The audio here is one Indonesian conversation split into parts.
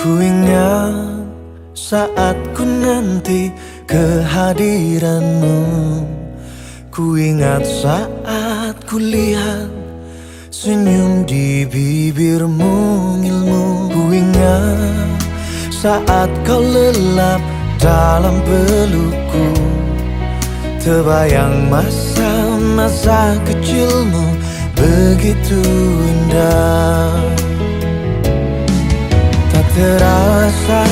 Ku ingat saat ku nanti kehadiranmu. Ku ingat saat ku lihat senyum di bibirmu ilmu Ku ingat saat kau lelap dalam pelukku Terbayang masa-masa kecilmu begitu indah terasa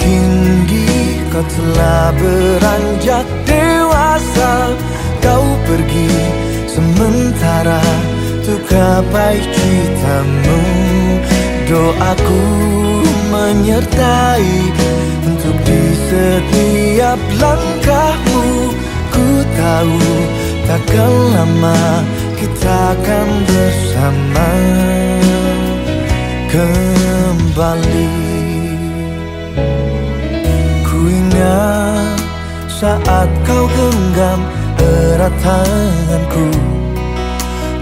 kini kau telah beranjak dewasa. Kau pergi sementara untuk gapai citamu. Doaku menyertai untuk di setiap langkahmu. Ku tahu takkan lama kita akan bersama Ku ingat saat kau genggam erat tanganku.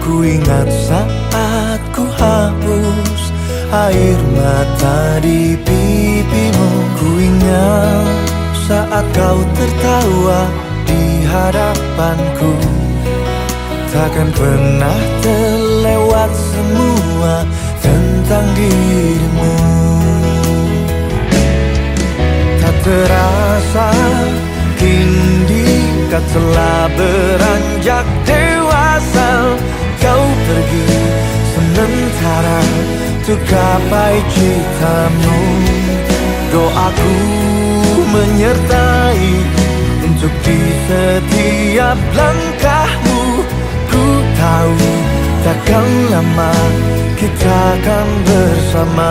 Ku ingat saat ku hapus air mata di pipimu. Ku ingat saat kau tertawa di hadapanku. Takkan pernah terlewat semua tentang dirimu telah beranjak dewasa Kau pergi sementara untuk gapai citamu. Doaku menyertai untuk di setiap langkahmu. Ku tahu takkan lama kita akan bersama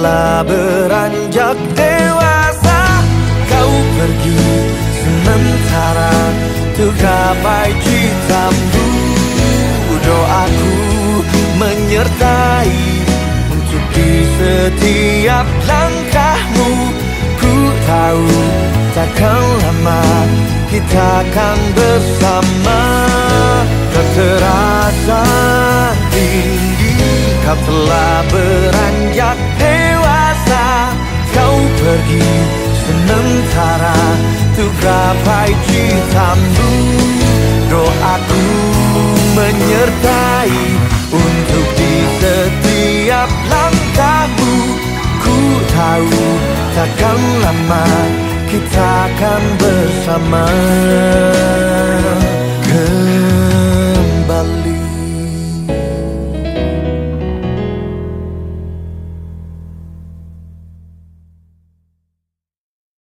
telah beranjak dewasa Kau pergi sementara untuk gapai citamu Doaku menyertai untuk di setiap langkahmu. Ku tahu takkan lama kita akan bersama. Tak terasa tinggi kau telah beranjak pergi sementara. Untuk gapai citamu Doaku menyertai. Untuk di setiap langkahmu Ku tahu takkan lama kita akan bersama